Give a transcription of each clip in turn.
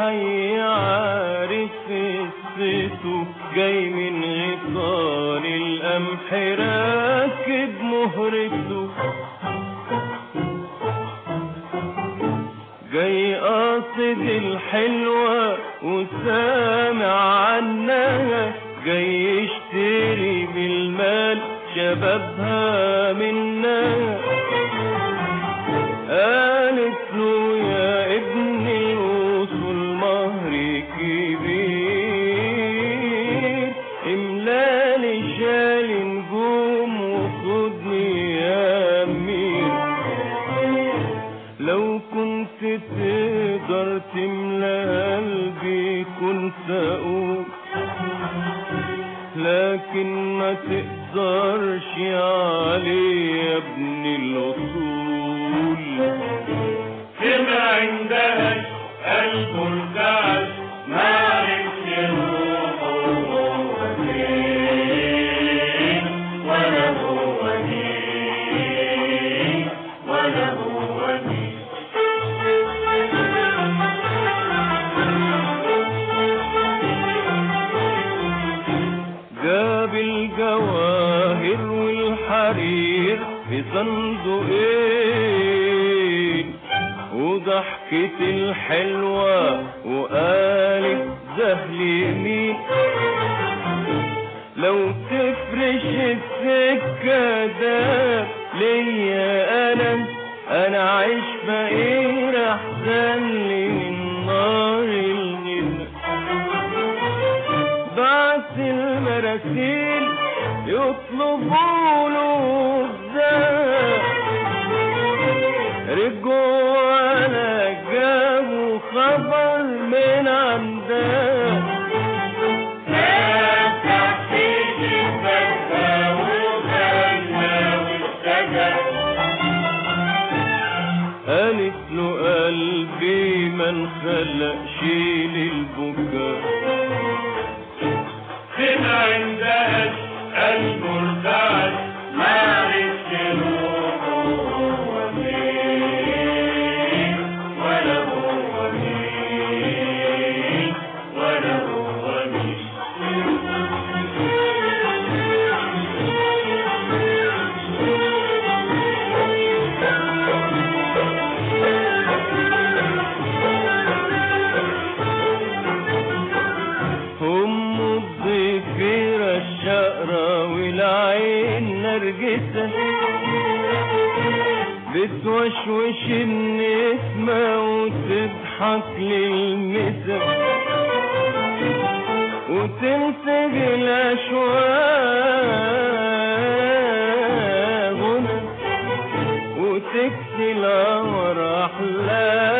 والحي عارف قصته جاي من غطان القمح راكب مهرته جاي قاصد الحلوة وسامع عنها جاي يشتري بالمال شبابها منها. تملى قلبي كنت أقول لكن ما تقدرش عليه يا ابن الاصول والحرير في صندوقين. وضحكت الحلوة وقالت زهل يمين لو تفرش السكة ده ليا أنا أنا عايش فقير أحسن جابوا خبر من عندها فتح في نرجسة بتوشوش النسمة وتضحك للمسا وتنسج الأشواق. وتكسي القمر أحلام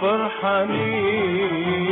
فرحانين